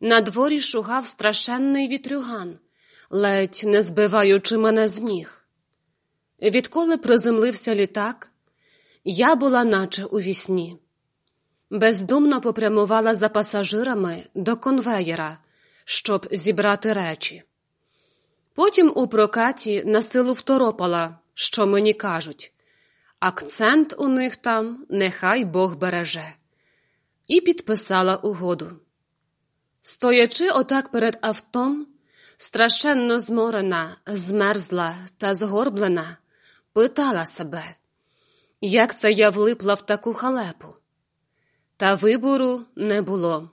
На дворі шугав страшенний вітрюган, ледь не збиваючи мене з ніг. Відколи приземлився літак, я була наче у вісні. Бездумно попрямувала за пасажирами до конвеєра, щоб зібрати речі. Потім у прокаті на силу второпала, що мені кажуть. Акцент у них там нехай Бог береже, і підписала угоду. Стоячи отак перед автом, страшенно зморена, змерзла та згорблена, питала себе, як це я влипла в таку халепу. Та вибору не було.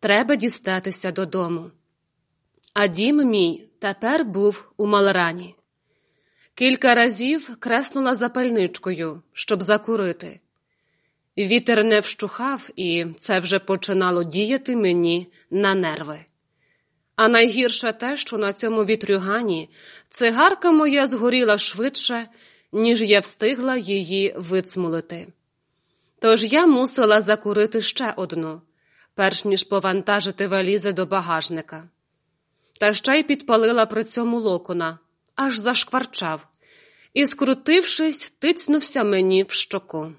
Треба дістатися додому. А дім мій тепер був у Малрані. Кілька разів креснула запальничкою, щоб закурити. Вітер не вщухав, і це вже починало діяти мені на нерви. А найгірше те, що на цьому вітрюгані цигарка моя згоріла швидше, ніж я встигла її вицмулити. Тож я мусила закурити ще одну, перш ніж повантажити валізи до багажника. Та ще й підпалила при цьому локона, аж зашкварчав, і, скрутившись, тицнувся мені в щоку.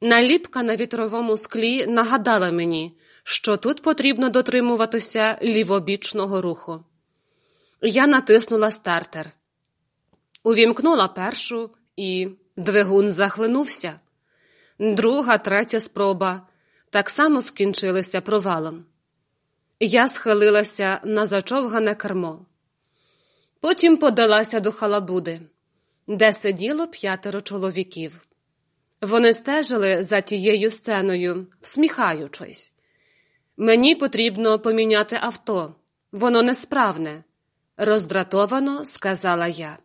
Наліпка на вітровому склі нагадала мені, що тут потрібно дотримуватися лівобічного руху. Я натиснула стартер, увімкнула першу, і двигун захлинувся. Друга, третя спроба так само скінчилися провалом. Я схилилася на зачовгане кермо. Потім подалася до халабуди, де сиділо п'ятеро чоловіків. Вони стежили за тією сценою, всміхаючись. Мені потрібно поміняти авто, воно несправне, роздратовано сказала я.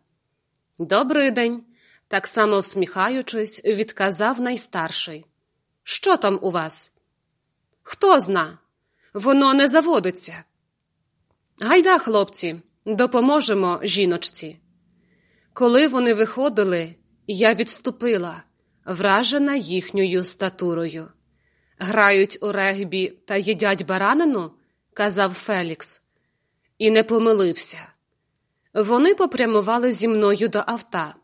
«Добрий день!» – так само всміхаючись, відказав найстарший. Що там у вас? Хто зна? Воно не заводиться. Гайда, хлопці, допоможемо жіночці. Коли вони виходили, я відступила, вражена їхньою статурою. Грають у регбі та їдять баранину, казав Фелікс, і не помилився. Вони попрямували зі мною до авта.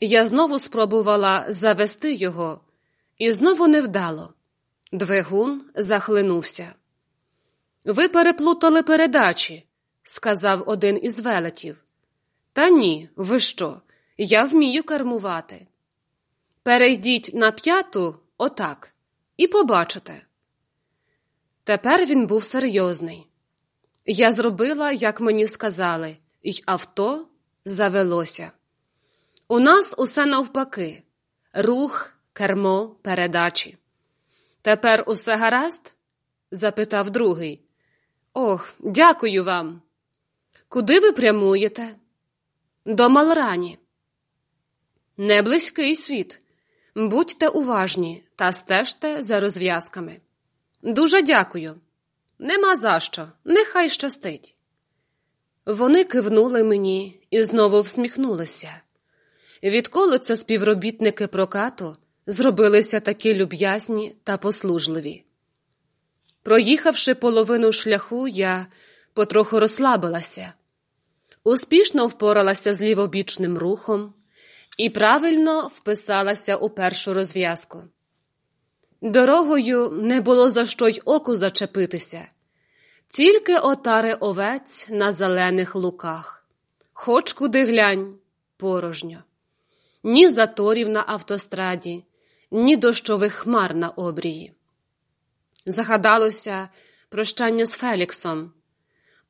Я знову спробувала завести його, і знову невдало. Двигун захлинувся. Ви переплутали передачі, сказав один із велетів. Та ні, ви що? Я вмію кермувати. Перейдіть на п'яту отак, і побачите. Тепер він був серйозний. Я зробила, як мені сказали, і авто завелося. У нас усе навпаки рух, кермо, передачі. Тепер усе гаразд? запитав другий. Ох, дякую вам. Куди ви прямуєте? До Малрані. Не близький світ. Будьте уважні та стежте за розв'язками. Дуже дякую. Нема за що, нехай щастить. Вони кивнули мені і знову всміхнулися. Відколи це співробітники прокату зробилися такі люб'язні та послужливі. Проїхавши половину шляху, я потроху розслабилася, успішно впоралася з лівобічним рухом і правильно вписалася у першу розв'язку. Дорогою не було за що й оку зачепитися, тільки отари овець на зелених луках, хоч куди глянь, порожньо, ні заторів на автостраді, ні дощових хмар на обрії. Загадалося прощання з Феліксом.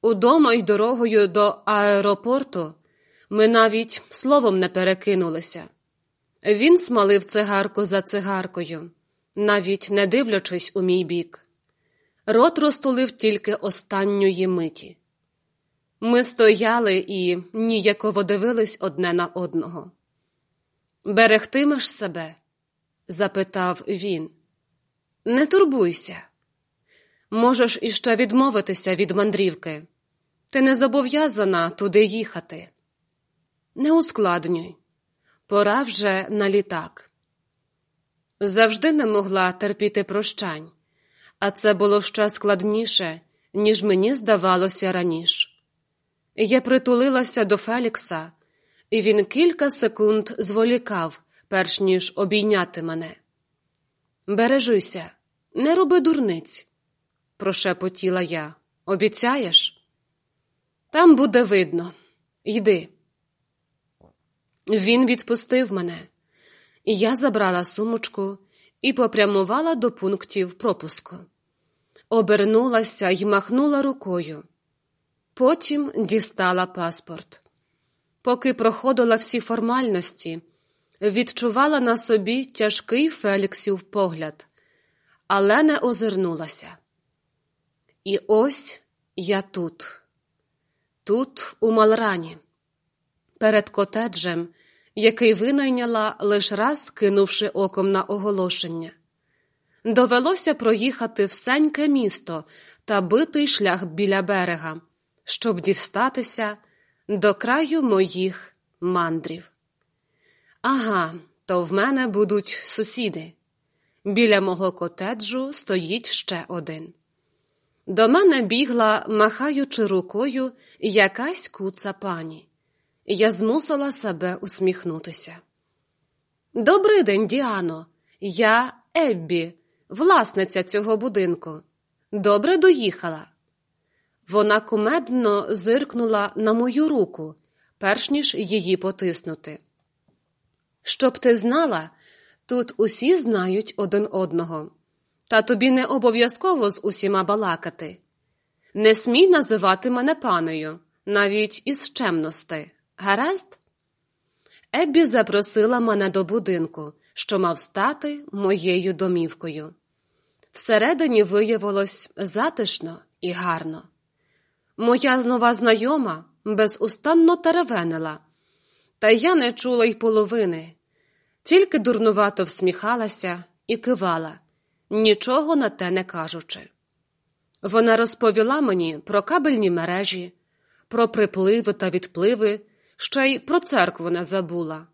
Удома й дорогою до аеропорту ми навіть словом не перекинулися. Він смалив цигарку за цигаркою, навіть не дивлячись у мій бік. Рот розтулив тільки останньої миті. Ми стояли і ніяково дивились одне на одного. Берегтимеш себе? запитав він. Не турбуйся. Можеш іще відмовитися від мандрівки. Ти не зобов'язана туди їхати. Не ускладнюй. Пора вже на літак. Завжди не могла терпіти прощань, А це було ще складніше, ніж мені здавалося раніше. Я притулилася до Фелікса, і він кілька секунд зволікав, перш ніж обійняти мене. Бережися, не роби дурниць, прошепотіла я. Обіцяєш? Там буде видно. Йди. Він відпустив мене, я забрала сумочку і попрямувала до пунктів пропуску. Обернулася й махнула рукою. Потім дістала паспорт. Поки проходила всі формальності, відчувала на собі тяжкий Феліксів погляд, але не озирнулася. І ось я тут, тут, у Малрані, перед котеджем, який винайняла лише раз кинувши оком на оголошення. Довелося проїхати всеньке місто та битий шлях біля берега, щоб дістатися до краю моїх мандрів. Ага, то в мене будуть сусіди. Біля мого котеджу стоїть ще один. До мене бігла, махаючи рукою, якась куца пані. Я змусила себе усміхнутися. Добрий день, Діано, я Еббі, власниця цього будинку. Добре доїхала. Вона кумедно зиркнула на мою руку, перш ніж її потиснути. Щоб ти знала, тут усі знають один одного, та тобі не обов'язково з усіма балакати. Не смій називати мене панею, навіть із чемності. Гаразд? Еббі запросила мене до будинку, що мав стати моєю домівкою. Всередині виявилось затишно і гарно. Моя нова знайома безустанно теревенила, та я не чула й половини, тільки дурнувато всміхалася і кивала, нічого на те не кажучи. Вона розповіла мені про кабельні мережі, про припливи та відпливи, ще й про церкву не забула.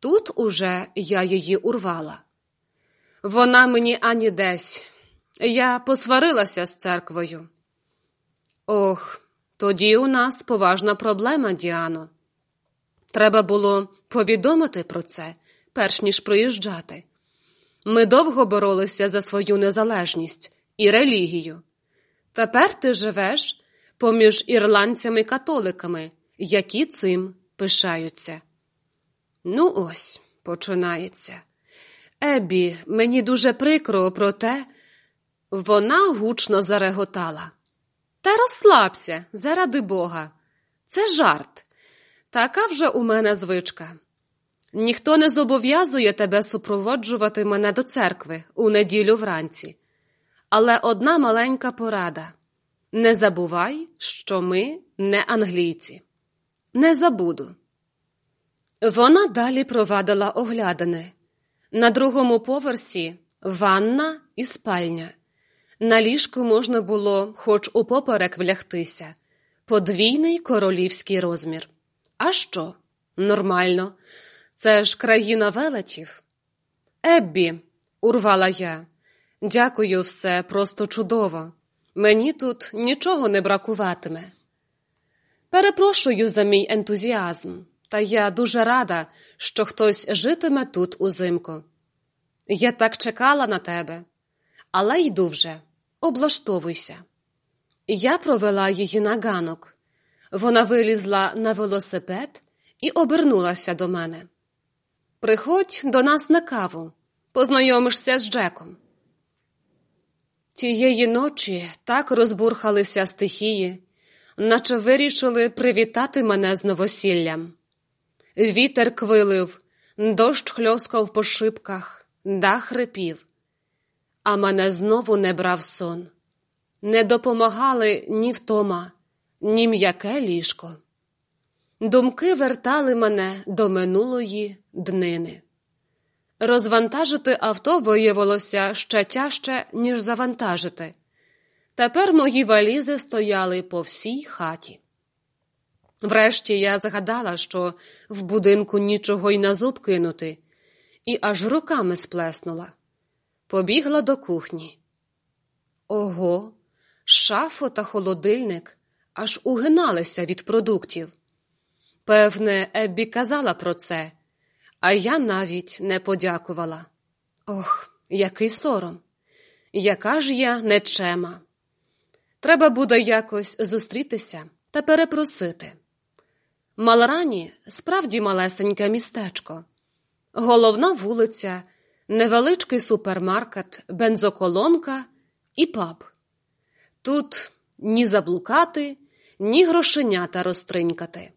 Тут уже я її урвала. Вона мені ані десь. Я посварилася з церквою. Ох, тоді у нас поважна проблема, Діано. Треба було повідомити про це, перш ніж приїжджати. Ми довго боролися за свою незалежність і релігію. Тепер ти живеш поміж ірландцями-католиками, які цим пишаються. Ну, ось, починається. Ебі, мені дуже прикро про те, вона гучно зареготала. Та розслабся, заради Бога. Це жарт. Така вже у мене звичка. Ніхто не зобов'язує тебе супроводжувати мене до церкви у неділю вранці. Але одна маленька порада не забувай, що ми не англійці. Не забуду. Вона далі провадила оглядини. На другому поверсі ванна і спальня. На ліжку можна було хоч упоперек влягтися, подвійний королівський розмір. А що? Нормально, це ж країна велетів. Еббі, урвала я, дякую, все просто чудово. Мені тут нічого не бракуватиме. Перепрошую за мій ентузіазм, та я дуже рада, що хтось житиме тут узимку. Я так чекала на тебе, але йду вже облаштовуйся. Я провела її на ганок. Вона вилізла на велосипед і обернулася до мене. Приходь до нас на каву, познайомишся з Джеком. Тієї ночі так розбурхалися стихії, наче вирішили привітати мене з новосіллям. Вітер квилив, дощ хльоскав по шибках, дах рипів а мене знову не брав сон. Не допомагали ні втома, ні м'яке ліжко. Думки вертали мене до минулої днини. Розвантажити авто виявилося ще тяжче, ніж завантажити. Тепер мої валізи стояли по всій хаті. Врешті я згадала, що в будинку нічого й на зуб кинути, і аж руками сплеснула побігла до кухні. Ого, шафо та холодильник аж угиналися від продуктів. Певне, Еббі казала про це, а я навіть не подякувала. Ох, який сором! Яка ж я нечема. Треба буде якось зустрітися та перепросити. Малрані справді малесеньке містечко, головна вулиця, невеличкий супермаркет, бензоколонка і паб. Тут ні заблукати, ні грошенята розтринькати.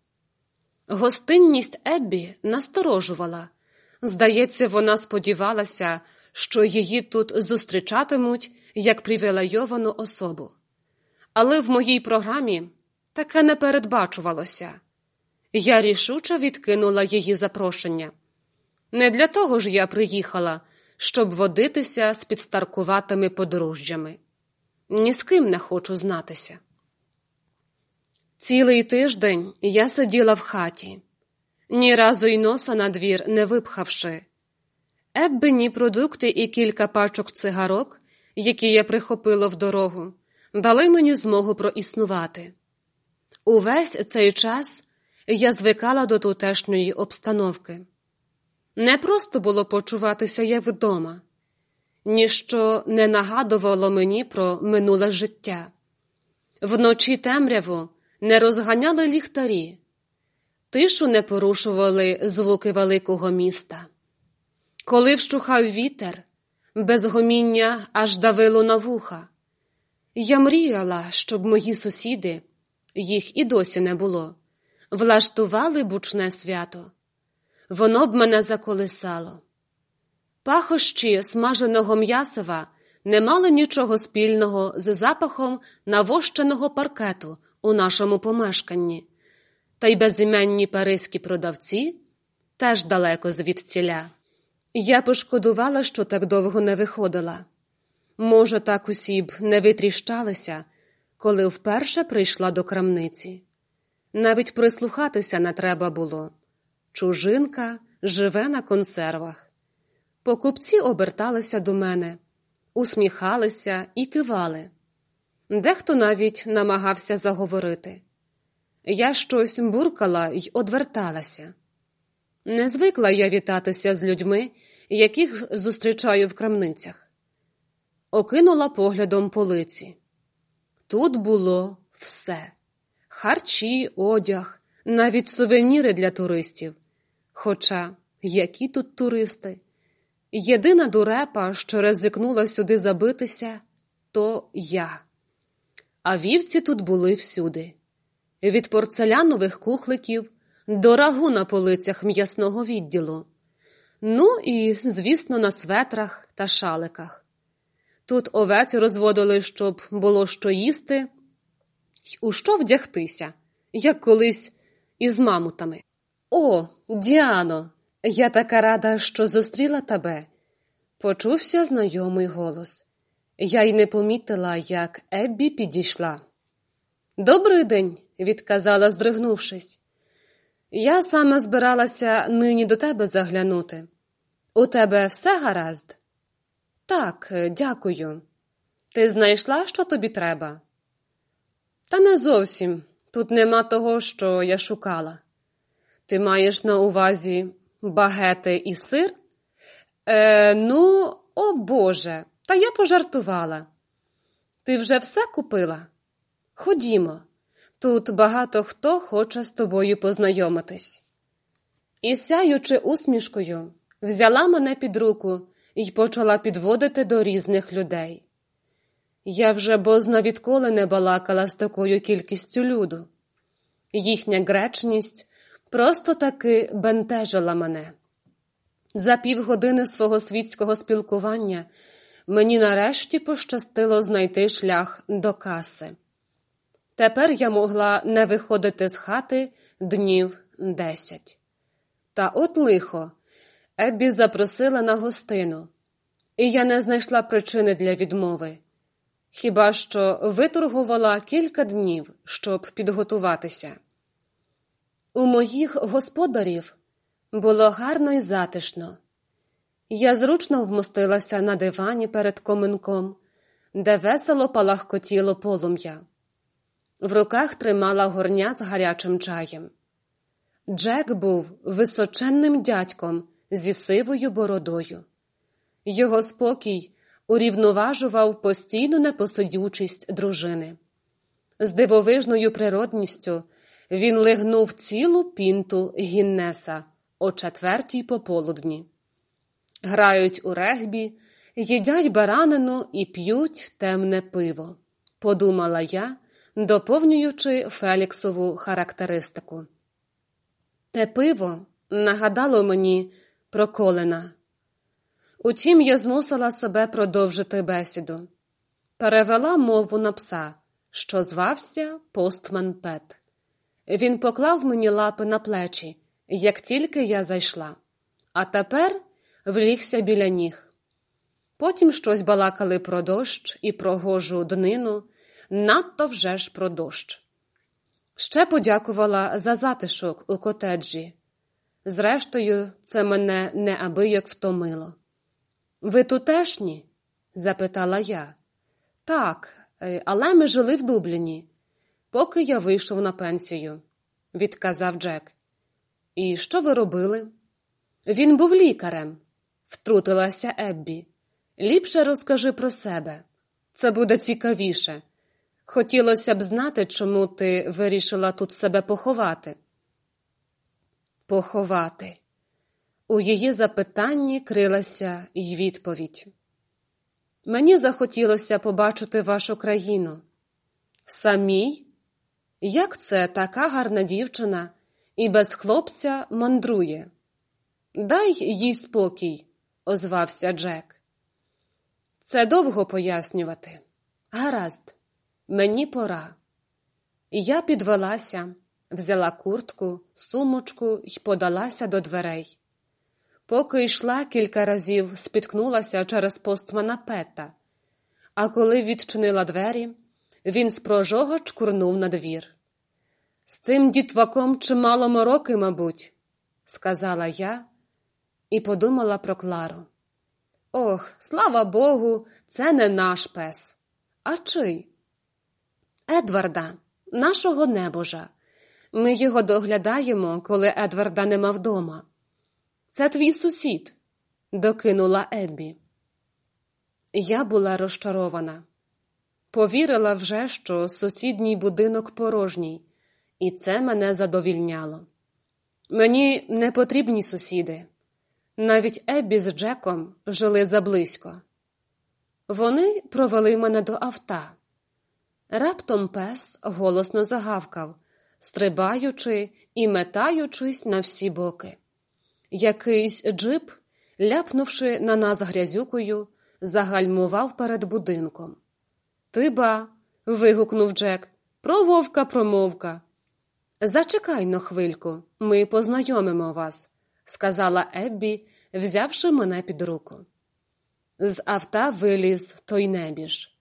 Гостинність Еббі насторожувала. Здається, вона сподівалася, що її тут зустрічатимуть як привілейовану особу. Але в моїй програмі таке не передбачувалося. Я рішуче відкинула її запрошення. Не для того ж я приїхала, щоб водитися з підстаркуватими подружжями. Ні з ким не хочу знатися. Цілий тиждень я сиділа в хаті, ні разу й носа на двір не випхавши. Еббені продукти і кілька пачок цигарок, які я прихопила в дорогу, дали мені змогу проіснувати. Увесь цей час я звикала до тутешньої обстановки. Не просто було почуватися як вдома, ніщо не нагадувало мені про минуле життя. Вночі темряву не розганяли ліхтарі, тишу не порушували звуки великого міста. Коли вщухав вітер, без гоміння аж давило на вуха. Я мріяла, щоб мої сусіди, їх і досі не було, влаштували бучне свято. Воно б мене заколисало. Пахощі смаженого м'ясова не мали нічого спільного з запахом навощеного паркету у нашому помешканні, та й безіменні паризькі продавці теж далеко звідціля. Я пошкодувала, що так довго не виходила. Може, так усі б не витріщалися, коли вперше прийшла до крамниці. Навіть прислухатися не треба було. Чужинка живе на консервах. Покупці оберталися до мене, усміхалися і кивали. Дехто навіть намагався заговорити. Я щось буркала й одверталася. Не звикла я вітатися з людьми, яких зустрічаю в крамницях. Окинула поглядом полиці. Тут було все харчі, одяг, навіть сувеніри для туристів. Хоча які тут туристи? Єдина дурепа, що ризикнула сюди забитися, то я. А вівці тут були всюди від порцелянових кухликів до рагу на полицях м'ясного відділу, ну і, звісно, на светрах та шаликах. Тут овець розводили, щоб було що їсти, й у що вдягтися, як колись із мамутами. О, Діано, я така рада, що зустріла тебе. Почувся знайомий голос. Я й не помітила, як Еббі підійшла. «Добрий день», – відказала, здригнувшись. Я саме збиралася нині до тебе заглянути. У тебе все гаразд? Так, дякую. Ти знайшла, що тобі треба? Та не зовсім. Тут нема того, що я шукала. Ти маєш на увазі багети і сир? Е, Ну, о Боже, та я пожартувала. Ти вже все купила? Ходімо. Тут багато хто хоче з тобою познайомитись. І, сяючи усмішкою, взяла мене під руку і почала підводити до різних людей. Я вже бозна відколи не балакала з такою кількістю люду. Їхня гречність просто таки бентежила мене. За півгодини свого світського спілкування мені нарешті пощастило знайти шлях до каси. Тепер я могла не виходити з хати днів десять. Та от лихо, Еббі запросила на гостину, і я не знайшла причини для відмови. Хіба що виторгувала кілька днів, щоб підготуватися. У моїх господарів було гарно і затишно. Я зручно вмостилася на дивані перед коминком, де весело палахкотіло полум'я. В руках тримала горня з гарячим чаєм. Джек був височенним дядьком зі сивою бородою. Його спокій урівноважував постійну непосидючість дружини. З дивовижною природністю він лигнув цілу пінту Гіннеса о четвертій пополудні. Грають у регбі, їдять баранину і п'ють темне пиво, подумала я, доповнюючи Феліксову характеристику. Те пиво нагадало мені про колена. Утім, я змусила себе продовжити бесіду, перевела мову на пса, що звався Постман Пет. Він поклав мені лапи на плечі, як тільки я зайшла, а тепер влігся біля ніг. Потім щось балакали про дощ і про гожу днину, надто вже ж про дощ. Ще подякувала за затишок у котеджі. Зрештою, це мене неабияк втомило. Ви тутешні? запитала я. Так, е, але ми жили в Дубліні, поки я вийшов на пенсію, відказав Джек. І що ви робили? Він був лікарем, втрутилася Еббі. Ліпше розкажи про себе. Це буде цікавіше. Хотілося б знати, чому ти вирішила тут себе поховати. Поховати. У її запитанні крилася й відповідь. Мені захотілося побачити вашу країну. Самій? Як це така гарна дівчина і без хлопця мандрує? Дай їй спокій, озвався Джек. Це довго пояснювати. Гаразд, мені пора. Я підвелася, взяла куртку, сумочку і подалася до дверей. Поки йшла кілька разів, спіткнулася через постмана Пета, а коли відчинила двері, він з прожого чкурнув на двір. З тим дітваком чимало мороки, мабуть, сказала я і подумала про Клару. Ох, слава Богу, це не наш пес. А чий? Едварда, нашого небожа. Ми його доглядаємо, коли Едварда нема вдома. Це твій сусід, докинула Еббі. Я була розчарована. Повірила вже, що сусідній будинок порожній, і це мене задовільняло. Мені не потрібні сусіди. Навіть Еббі з Джеком жили заблизько. Вони провели мене до авто. Раптом пес голосно загавкав, стрибаючи і метаючись на всі боки. Якийсь джип, ляпнувши на нас грязюкою, загальмував перед будинком. Ти ба. вигукнув Джек. Про вовка промовка. Зачекай на хвильку, ми познайомимо вас, сказала Еббі, взявши мене під руку. З авто виліз той небіж.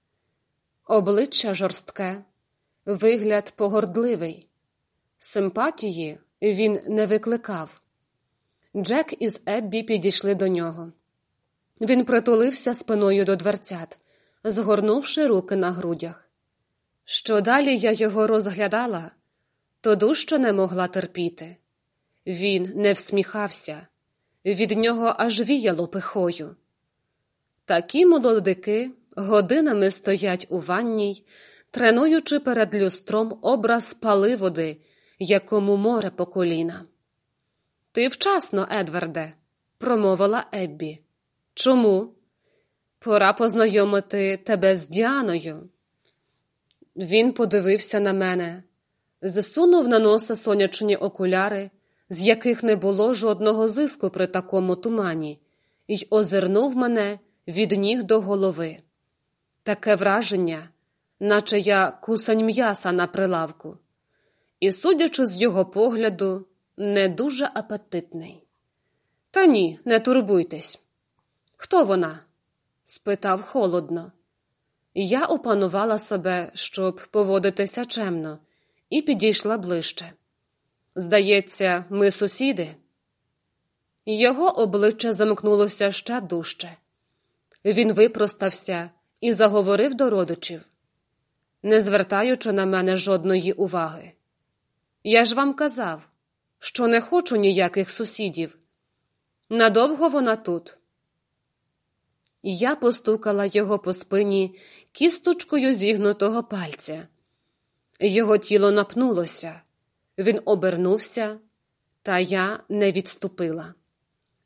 Обличчя жорстке, вигляд погордливий. Симпатії він не викликав. Джек із Еббі підійшли до нього. Він притулився спиною до дверцят, згорнувши руки на грудях. Що далі я його розглядала, то дужче не могла терпіти. Він не всміхався, від нього аж віяло пихою. Такі молодики годинами стоять у ванній, тренуючи перед люстром образ паливоди, якому море по коліна. Ти вчасно, Едварде, промовила Еббі. Чому? Пора познайомити тебе з Діаною. Він подивився на мене, засунув на носа сонячні окуляри, з яких не було жодного зиску при такому тумані, й озирнув мене від ніг до голови. Таке враження, наче я кусань м'яса на прилавку, і, судячи з його погляду, не дуже апетитний. Та ні, не турбуйтесь. Хто вона? спитав холодно. Я опанувала себе, щоб поводитися чемно, і підійшла ближче. Здається, ми сусіди. Його обличчя замкнулося ще дужче. Він випростався і заговорив до родичів, не звертаючи на мене жодної уваги. Я ж вам казав, що не хочу ніяких сусідів. Надовго вона тут. Я постукала його по спині кісточкою зігнутого пальця. Його тіло напнулося, він обернувся, та я не відступила.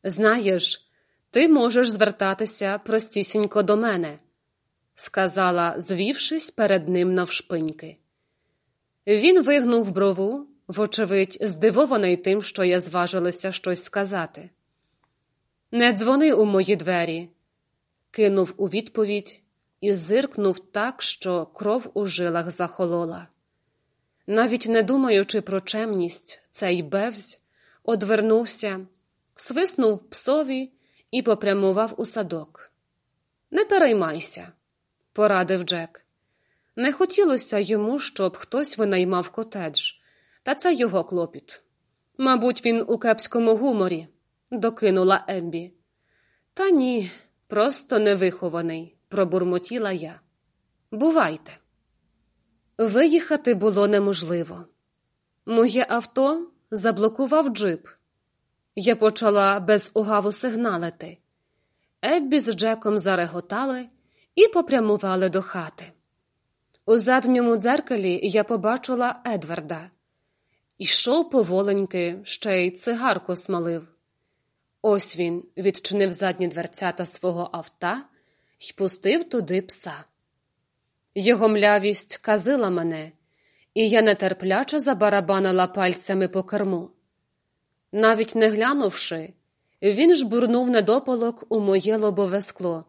Знаєш, ти можеш звертатися простісінько до мене, сказала, звівшись перед ним навшпиньки. Він вигнув брову, вочевидь, здивований тим, що я зважилася щось сказати. Не дзвони у мої двері, кинув у відповідь і зиркнув так, що кров у жилах захолола. Навіть не думаючи про чемність, цей бевзь одвернувся, свиснув псові і попрямував у садок. Не переймайся, порадив Джек. Не хотілося йому, щоб хтось винаймав котедж, та це його клопіт. Мабуть, він у кепському гуморі, докинула Еббі. Та ні, просто невихований, пробурмотіла я. Бувайте. Виїхати було неможливо. Моє авто заблокував джип. Я почала без угаву сигналити. Еббі з Джеком зареготали і попрямували до хати. У задньому дзеркалі я побачила Едварда. Ішов поволеньки, ще й цигарку смалив. Ось він відчинив задні дверцята свого авто й пустив туди пса. Його млявість казила мене, і я нетерпляче забарабанила пальцями по керму. Навіть не глянувши, він жбурнув недопалок у моє лобове скло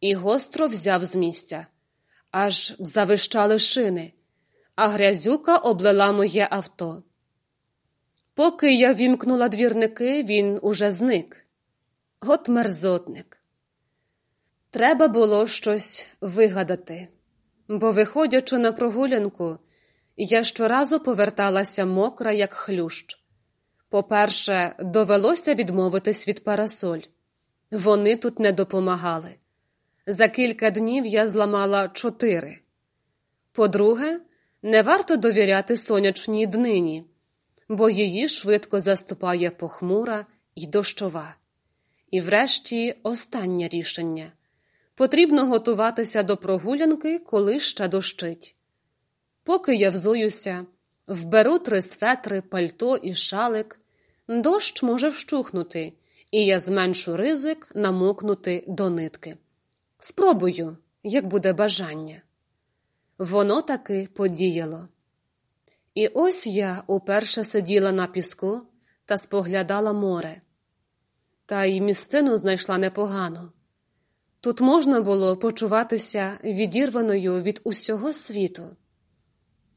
і гостро взяв з місця, аж завищали шини, а грязюка облила моє авто. Поки я вімкнула двірники, він уже зник. От мерзотник. Треба було щось вигадати, бо, виходячи на прогулянку, я щоразу поверталася мокра, як хлющ. По-перше, довелося відмовитись від парасоль. Вони тут не допомагали. За кілька днів я зламала чотири. По-друге, не варто довіряти сонячній днині, бо її швидко заступає похмура і дощова. І врешті останнє рішення потрібно готуватися до прогулянки, коли ще дощить. Поки я взуюся, вберу три светри, пальто і шалик, дощ може вщухнути, і я зменшу ризик намокнути до нитки. Спробую, як буде бажання. Воно таки подіяло. І ось я уперше сиділа на піску та споглядала море. Та й місцину знайшла непогано. Тут можна було почуватися відірваною від усього світу.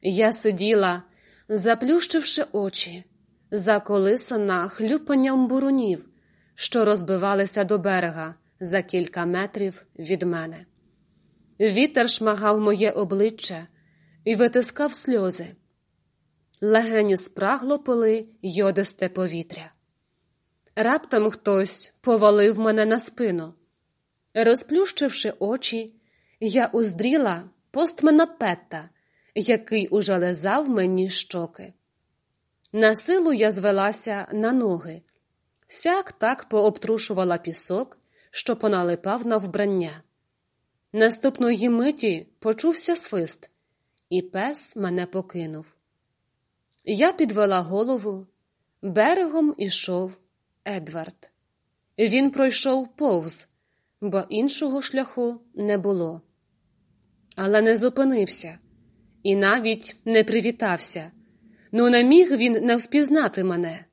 Я сиділа, заплющивши очі, заколисана хлюпанням бурунів, що розбивалися до берега за кілька метрів від мене. Вітер шмагав моє обличчя і витискав сльози. Легені спрагло пили йодисте повітря. Раптом хтось повалив мене на спину. Розплющивши очі, я уздріла постмена Петта, який уже лизав мені щоки. На силу я звелася на ноги, сяк так пообтрушувала пісок, що поналипав на вбрання. Наступної миті почувся свист, і пес мене покинув. Я підвела голову, берегом ішов Едвард. Він пройшов повз, бо іншого шляху не було. Але не зупинився і навіть не привітався. Ну, не міг він не впізнати мене.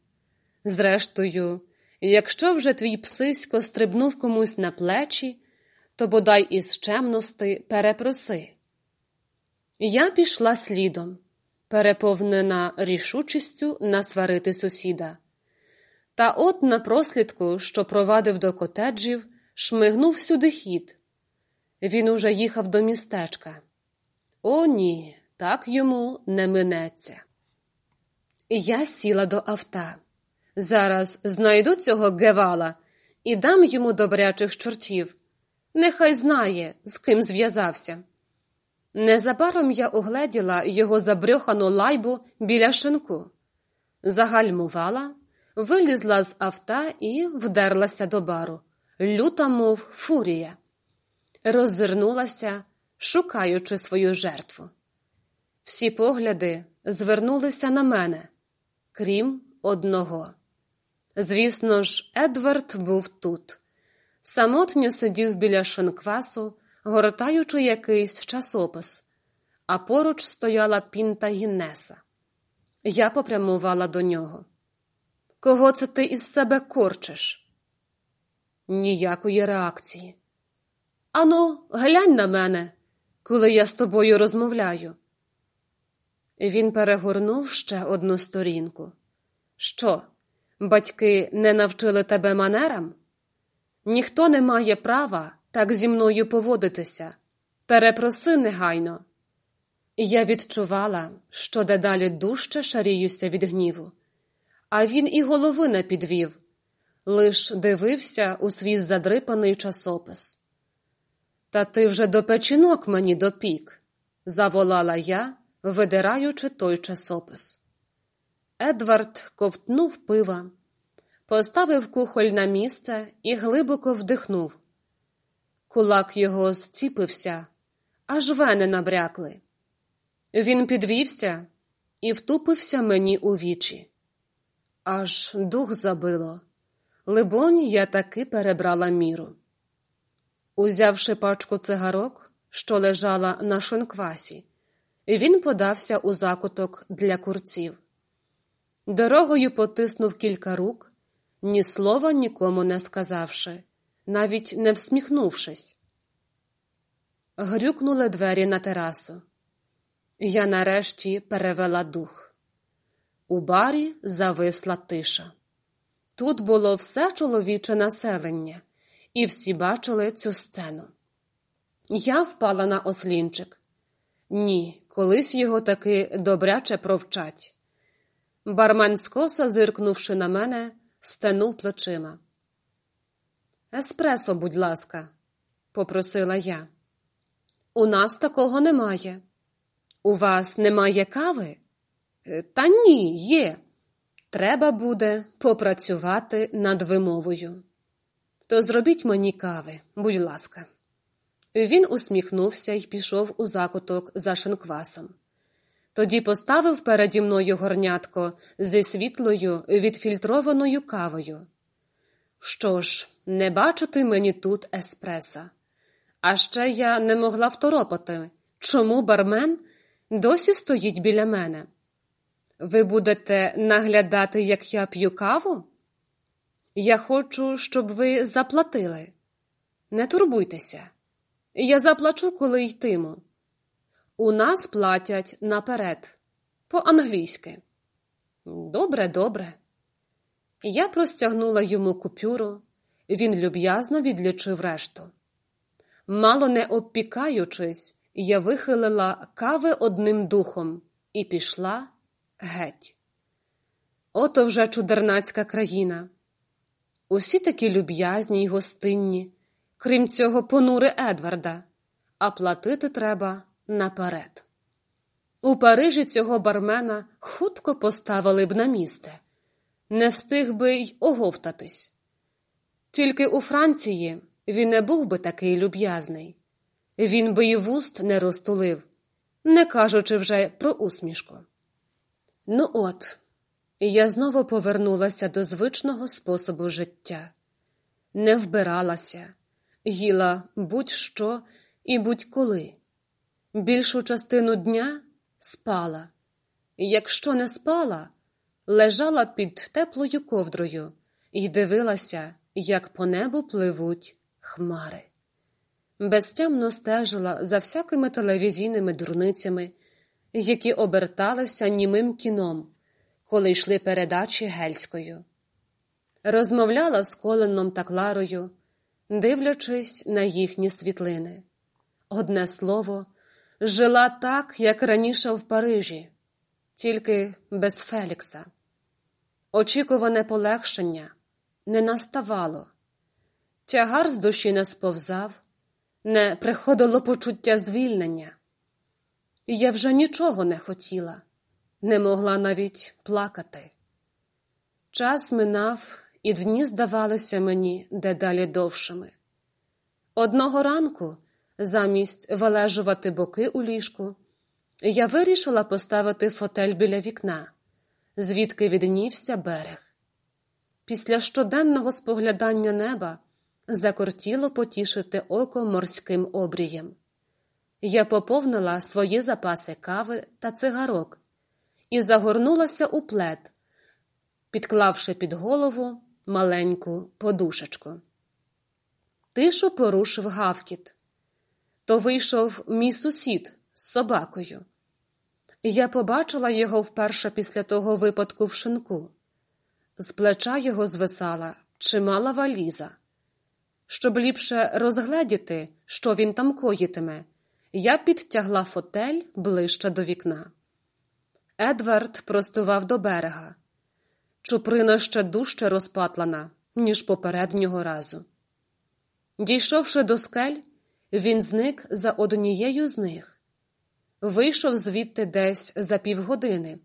Зрештою, якщо вже твій псисько стрибнув комусь на плечі, то бодай із чемності перепроси. Я пішла слідом, переповнена рішучістю насварити сусіда. Та от на прослідку, що провадив до котеджів, шмигнув сюди хід. Він уже їхав до містечка. О, ні, так йому не минеться. Я сіла до авто. Зараз знайду цього гевала і дам йому добрячих чортів. Нехай знає, з ким зв'язався. Незабаром я угледіла його забрьохану лайбу біля шинку, загальмувала, вилізла з авта і вдерлася до бару, люта, мов фурія, роззирнулася, шукаючи свою жертву. Всі погляди звернулися на мене, крім одного. Звісно ж, Едвард був тут. Самотньо сидів біля шинквасу, гортаючи якийсь часопис, а поруч стояла пінта Гіннеса. Я попрямувала до нього. Кого це ти із себе корчиш? Ніякої реакції. Ану, глянь на мене, коли я з тобою розмовляю. Він перегорнув ще одну сторінку. Що, батьки не навчили тебе манерам? Ніхто не має права так зі мною поводитися. Перепроси негайно. Я відчувала, що дедалі дужче шаріюся від гніву, а він і голови не підвів, лиш дивився у свій задрипаний часопис. Та ти вже до печінок мені допік, заволала я, видираючи той часопис. Едвард ковтнув пива, поставив кухоль на місце і глибоко вдихнув. Кулак його зціпився, аж вени набрякли. Він підвівся і втупився мені у вічі. Аж дух забило. Либонь, я таки перебрала міру. Узявши пачку цигарок, що лежала на шинквасі, він подався у закуток для курців. Дорогою потиснув кілька рук, ні слова нікому не сказавши, навіть не всміхнувшись. Грюкнули двері на терасу. Я нарешті перевела дух. У барі зависла тиша. Тут було все чоловіче населення, і всі бачили цю сцену. Я впала на ослінчик. Ні, колись його таки добряче провчать. Бармен скоса, зиркнувши на мене, стенув плечима. Еспресо, будь ласка, попросила я. У нас такого немає. У вас немає кави? «Е, та ні, є. Треба буде попрацювати над вимовою. То зробіть мені кави, будь ласка. Він усміхнувся і пішов у закуток за шинквасом. Тоді поставив переді мною горнятко зі світлою відфільтрованою кавою. Що ж, не бачити мені тут еспреса. А ще я не могла второпати, чому бармен досі стоїть біля мене. Ви будете наглядати, як я п'ю каву? Я хочу, щоб ви заплатили. Не турбуйтеся. Я заплачу, коли йтиму. У нас платять наперед, по-англійськи. Добре, добре. Я простягнула йому купюру, він люб'язно відлічив решту. Мало не обпікаючись, я вихилила кави одним духом і пішла геть. Ото вже чудернацька країна. Усі такі люб'язні й гостинні, крім цього, понури Едварда, а платити треба наперед. У Парижі цього бармена хутко поставили б на місце, не встиг би й оговтатись. Тільки у Франції він не був би такий люб'язний, він би й вуст не розтулив, не кажучи вже про усмішку. Ну от, я знову повернулася до звичного способу життя, не вбиралася, їла будь-що і будь-коли. Більшу частину дня спала, якщо не спала, лежала під теплою ковдрою і дивилася, як по небу пливуть хмари. Безтямно стежила за всякими телевізійними дурницями, які оберталися німим кіном, коли йшли передачі гельською. Розмовляла з Коленом та Кларою, дивлячись на їхні світлини. Одне слово, жила так, як раніше в Парижі, тільки без Фелікса. Очікуване полегшення не наставало. Тягар з душі не сповзав, не приходило почуття звільнення. Я вже нічого не хотіла, не могла навіть плакати. Час минав, і дні здавалися мені дедалі довшими. Одного ранку, замість вилежувати боки у ліжку, я вирішила поставити фотель біля вікна, звідки віднівся берег. Після щоденного споглядання неба закортіло потішити око морським обрієм. Я поповнила свої запаси кави та цигарок і загорнулася у плед, підклавши під голову маленьку подушечку. Тишу порушив гавкіт. То вийшов мій сусід з собакою. Я побачила його вперше після того випадку в шинку. З плеча його звисала чимала валіза. Щоб ліпше розгледіти, що він там коїтиме, я підтягла фотель ближче до вікна. Едвард простував до берега. Чуприна ще дужче розпатлана, ніж попереднього разу. Дійшовши до скель, він зник за однією з них, вийшов звідти десь за півгодини,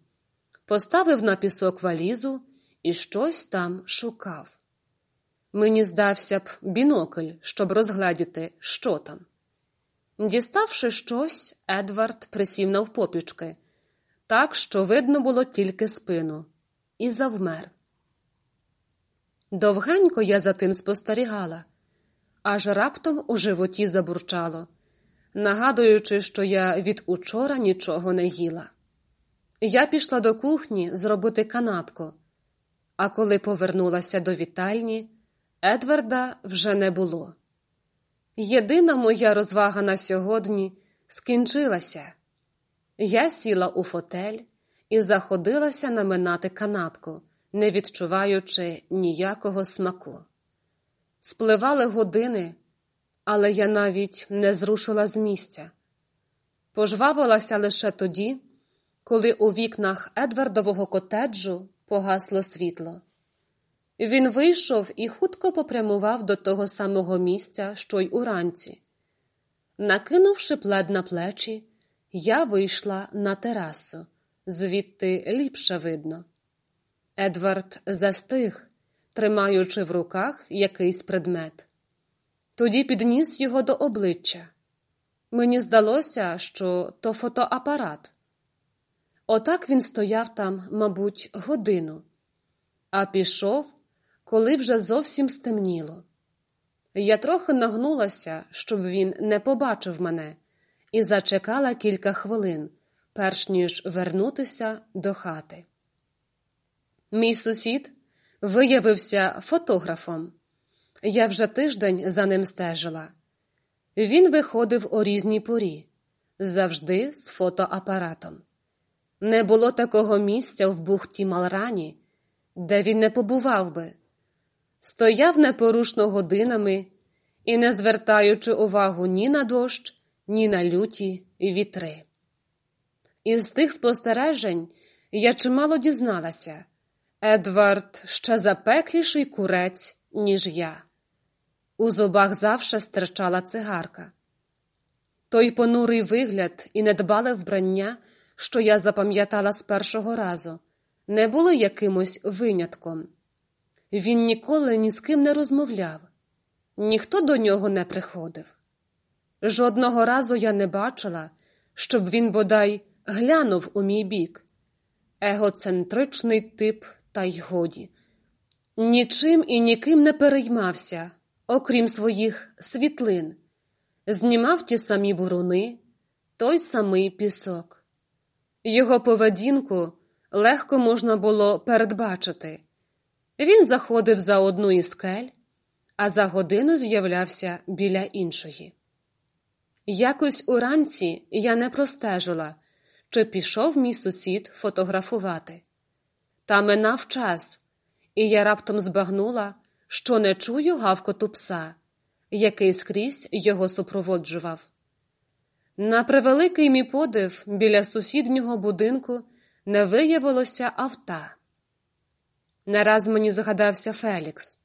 поставив на пісок валізу і щось там шукав. Мені здався б бінокль, щоб розгледіти, що там. Діставши щось, Едвард присів навпопічки, так що видно було тільки спину, і завмер. Довгенько я за тим спостерігала, аж раптом у животі забурчало, нагадуючи, що я від учора нічого не їла. Я пішла до кухні зробити канапку, а коли повернулася до вітальні, Едварда вже не було. Єдина моя розвага на сьогодні скінчилася. Я сіла у фотель і заходилася наминати канапку, не відчуваючи ніякого смаку. Спливали години, але я навіть не зрушила з місця. Пожвавилася лише тоді, коли у вікнах Едвардового котеджу погасло світло. Він вийшов і хутко попрямував до того самого місця, що й уранці. Накинувши плед на плечі, я вийшла на терасу, звідти ліпше видно. Едвард застиг, тримаючи в руках якийсь предмет. Тоді підніс його до обличчя. Мені здалося, що то фотоапарат. Отак він стояв там, мабуть, годину, а пішов коли вже зовсім стемніло. Я трохи нагнулася, щоб він не побачив мене, і зачекала кілька хвилин, перш ніж вернутися до хати. Мій сусід виявився фотографом. Я вже тиждень за ним стежила. Він виходив у різній порі, завжди з фотоапаратом. Не було такого місця в бухті Малрані, де він не побував би стояв непорушно годинами і, не звертаючи увагу ні на дощ, ні на люті вітри. Із тих спостережень я чимало дізналася Едвард ще запекліший курець, ніж я. У зубах завше стирчала цигарка. Той понурий вигляд і недбале вбрання, що я запам'ятала з першого разу, не були якимось винятком. Він ніколи ні з ким не розмовляв, ніхто до нього не приходив. Жодного разу я не бачила, щоб він бодай глянув у мій бік. Егоцентричний тип, та й годі. Нічим і ніким не переймався, окрім своїх світлин, знімав ті самі буруни, той самий пісок. Його поведінку легко можна було передбачити. Він заходив за одну із скель, а за годину з'являвся біля іншої. Якось уранці я не простежила, чи пішов мій сусід фотографувати. Та минав час, і я раптом збагнула, що не чую гавкоту пса, який скрізь його супроводжував. На превеликий мій подив біля сусіднього будинку не виявилося авта. Нараз мені згадався Фелікс.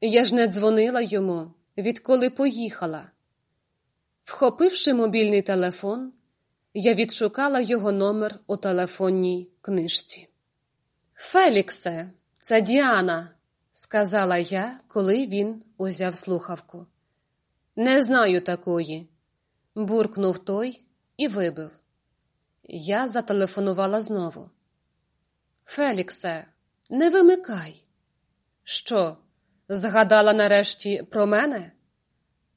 Я ж не дзвонила йому, відколи поїхала. Вхопивши мобільний телефон, я відшукала його номер у телефонній книжці. Феліксе, це Діана, сказала я, коли він узяв слухавку. Не знаю такої, буркнув той і вибив. Я зателефонувала знову. Феліксе, не вимикай. Що, згадала нарешті про мене?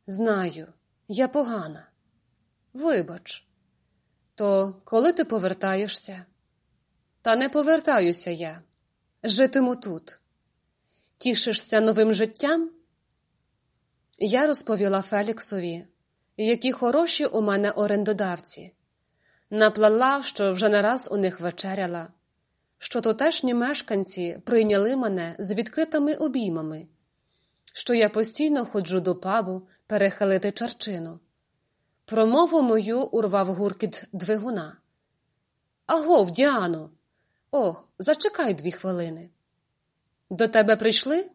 Знаю, я погана. Вибач, то коли ти повертаєшся? Та не повертаюся я. Житиму тут. Тішишся новим життям? Я розповіла Феліксові, які хороші у мене орендодавці. Наплала, що вже не раз у них вечеряла, що тутешні мешканці прийняли мене з відкритими обіймами, що я постійно ходжу до пабу перехилити чарчину. Промову мою урвав гуркіт двигуна. Агов, Діано, ох, зачекай дві хвилини. До тебе прийшли?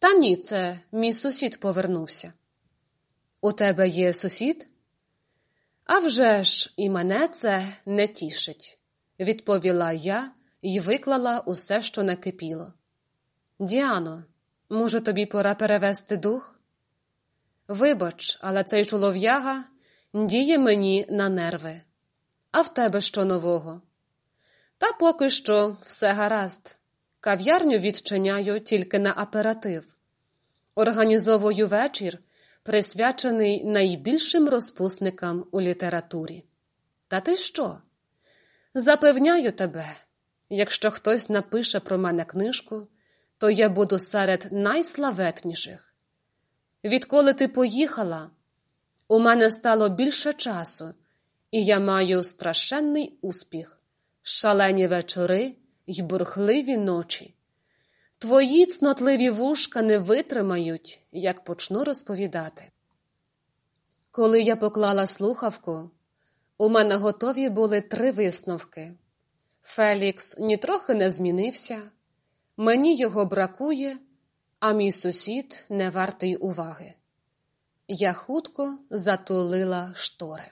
Та ні, це мій сусід повернувся. У тебе є сусід? «А вже ж, і мене це не тішить, відповіла я і виклала усе, що накипіло. Діано, може, тобі пора перевести дух? Вибач, але цей чолов'яга діє мені на нерви. А в тебе що нового? Та поки що все гаразд. Кав'ярню відчиняю тільки на аператив. Організовую вечір, присвячений найбільшим розпусникам у літературі. Та ти що? Запевняю тебе, якщо хтось напише про мене книжку, то я буду серед найславетніших. Відколи ти поїхала, у мене стало більше часу, і я маю страшенний успіх, шалені вечори й бурхливі ночі. Твої цнотливі вушка не витримають, як почну розповідати. Коли я поклала слухавку, у мене готові були три висновки. Фелікс нітрохи не змінився, мені його бракує, а мій сусід не вартий уваги. Я хутко затулила штори.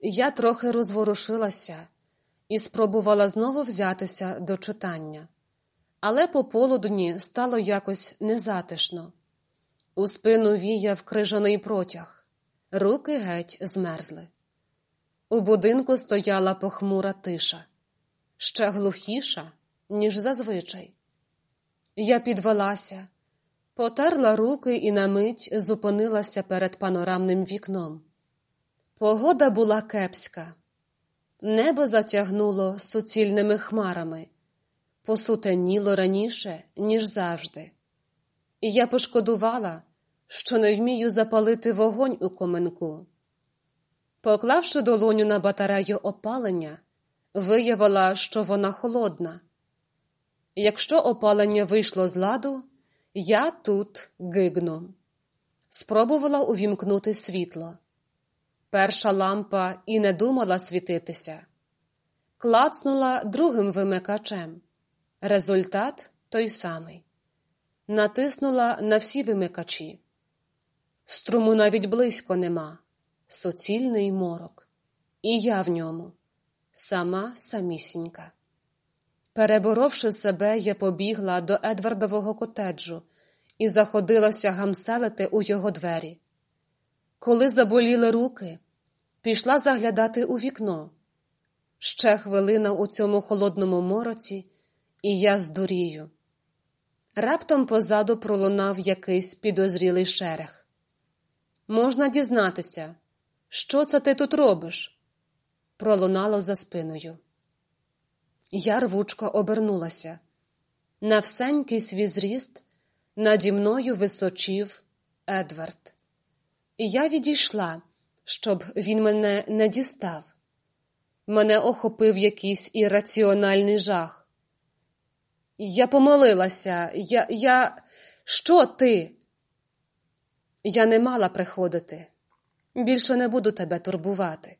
Я трохи розворушилася і спробувала знову взятися до читання, але по полудні стало якось незатишно. У спину віяв крижаний протяг, руки геть змерзли. У будинку стояла похмура тиша, ще глухіша, ніж зазвичай. Я підвелася, потерла руки і на мить зупинилася перед панорамним вікном. Погода була кепська. Небо затягнуло суцільними хмарами, посутеніло раніше, ніж завжди. І я пошкодувала, що не вмію запалити вогонь у коменку. Поклавши долоню на батарею опалення, виявила, що вона холодна. Якщо опалення вийшло з ладу, я тут гигну. Спробувала увімкнути світло. Перша лампа і не думала світитися. Клацнула другим вимикачем. Результат той самий. Натиснула на всі вимикачі. Струму навіть близько нема. Суцільний морок. І я в ньому, сама самісінька. Переборовши себе, я побігла до Едвардового котеджу і заходилася гамселити у його двері. Коли заболіли руки, пішла заглядати у вікно. Ще хвилина у цьому холодному мороці, і я здурію. Раптом позаду пролунав якийсь підозрілий шерех. Можна дізнатися, що це ти тут робиш? пролунало за спиною. Я рвучко обернулася. На всенький свій зріст наді мною височів Едвард. Я відійшла, щоб він мене не дістав. Мене охопив якийсь ірраціональний жах. Я помилилася, я, я, що ти? Я не мала приходити. Більше не буду тебе турбувати.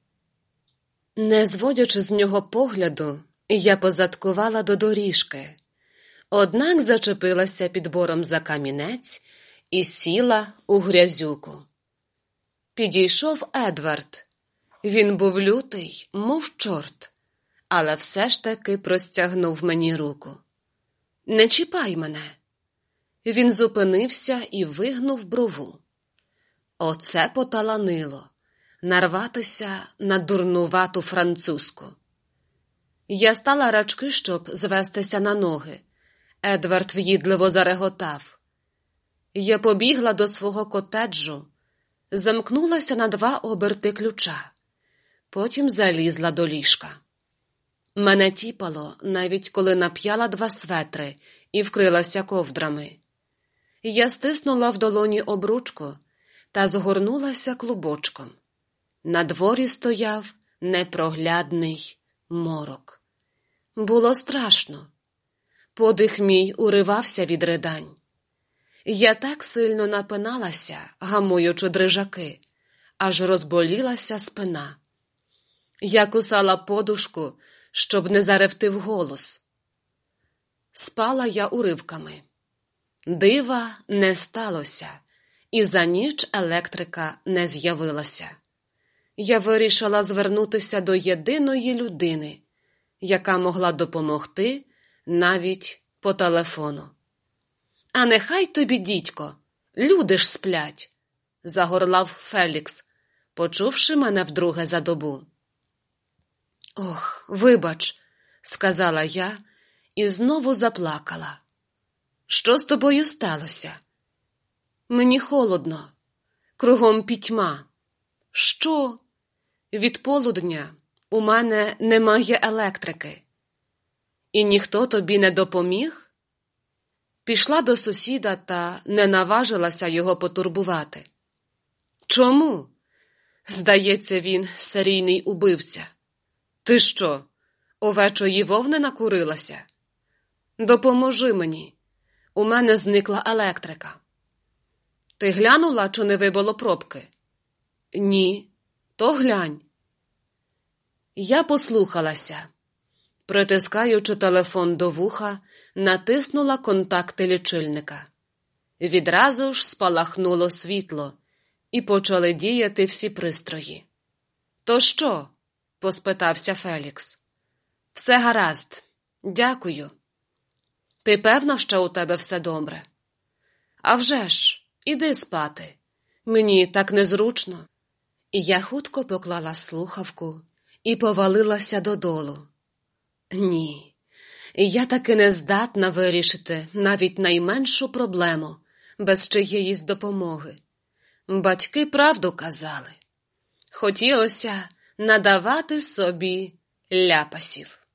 Не зводячи з нього погляду, я позадкувала до доріжки, однак зачепилася підбором за камінець і сіла у грязюку. Підійшов Едвард. Він був лютий, мов чорт, але все ж таки простягнув мені руку. Не чіпай мене. Він зупинився і вигнув брову. Оце поталанило нарватися на дурнувату французьку. Я стала рачки, щоб звестися на ноги. Едвард в'їдливо зареготав. Я побігла до свого котеджу, замкнулася на два оберти ключа, потім залізла до ліжка. Мене тіпало, навіть коли нап'яла два светри і вкрилася ковдрами. Я стиснула в долоні обручку та згорнулася клубочком. На дворі стояв непроглядний морок. Було страшно. Подих мій уривався від ридань. Я так сильно напиналася, гамуючи дрижаки, аж розболілася спина. Я кусала подушку, щоб не заревти голос. Спала я уривками. Дива не сталося, і за ніч електрика не з'явилася. Я вирішила звернутися до єдиної людини, яка могла допомогти навіть по телефону. А нехай тобі, дідько, люди ж сплять, загорлав Фелікс, почувши мене вдруге за добу. Ох, вибач, сказала я і знову заплакала. Що з тобою сталося? Мені холодно, кругом пітьма. Що? Від полудня у мене немає електрики. І ніхто тобі не допоміг? Пішла до сусіда та не наважилася його потурбувати. Чому? Здається, він серійний убивця. Ти що, овечої вовни накурилася? Допоможи мені. У мене зникла електрика. Ти глянула, чи не вибило пробки? Ні, то глянь. Я послухалася. Притискаючи телефон до вуха, натиснула контакти лічильника. Відразу ж спалахнуло світло, і почали діяти всі пристрої. То що? поспитався Фелікс. Все гаразд, дякую. Ти певна, що у тебе все добре? «А вже ж, іди спати. Мені так незручно. І я хутко поклала слухавку і повалилася додолу. Ні, я таки не здатна вирішити навіть найменшу проблему без чиєїсь допомоги. Батьки правду казали. Хотілося надавати собі ляпасів.